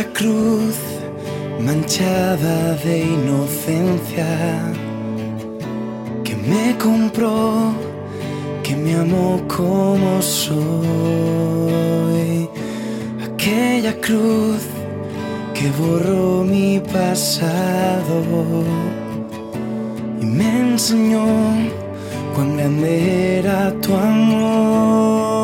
cruz manchada de inocencia que me compró, que me amó como soy. Aquella cruz que borró mi pasado y me enseñó cuán grande era tu amor.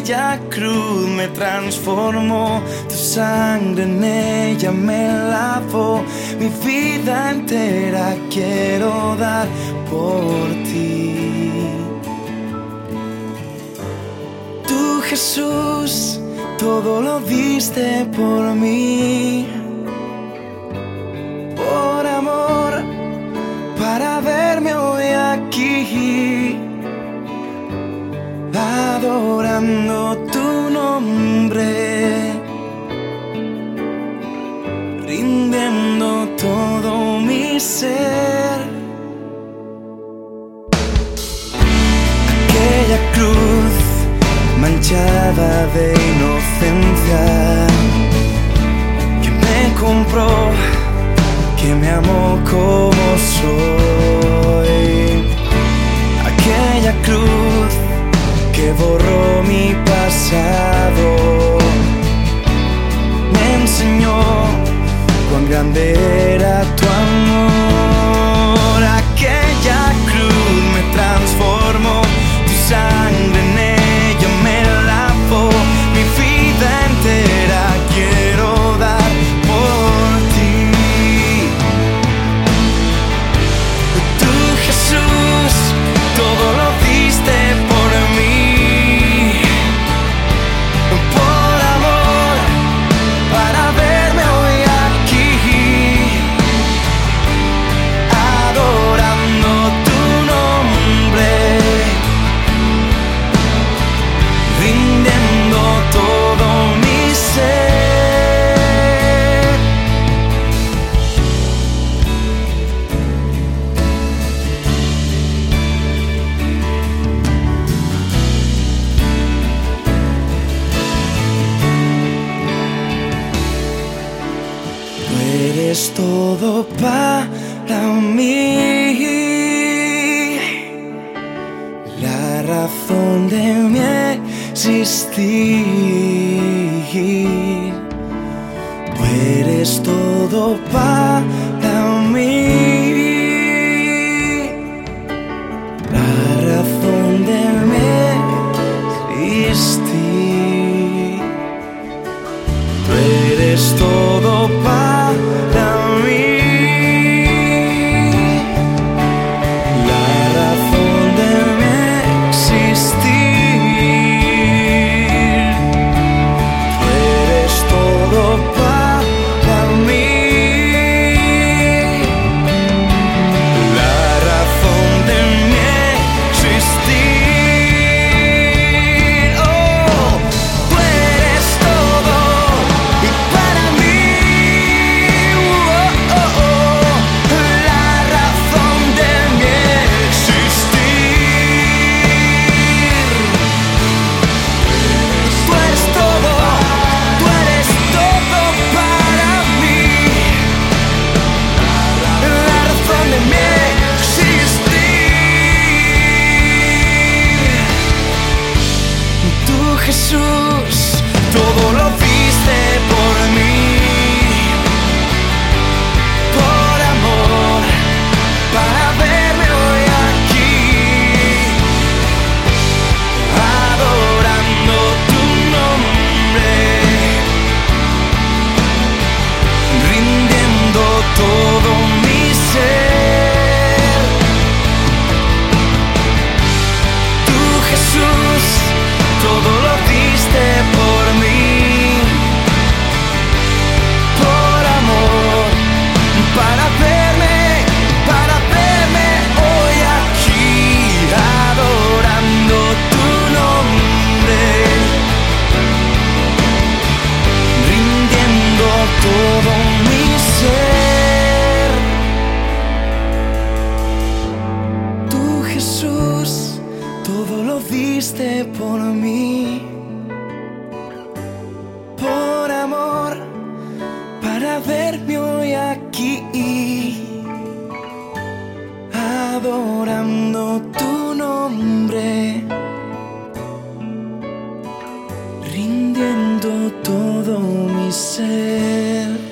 Aquella cruz me transformó, tu sangre en ella me lavó. Mi vida entera quiero dar por ti. Tú Jesús, todo lo diste por mí. Por amor, para verme nombre. Rindiendo todo mi ser. Aquella cruz manchada de inocencia que me compró, que me amó como soy. Era tu eres todo para mí, la razón de mi existir. Tú eres todo para mí, la razón de mi existir. Tú eres todo para rindiendo todo verme hoy aquí, adorando tu nombre, rindiendo todo mi ser.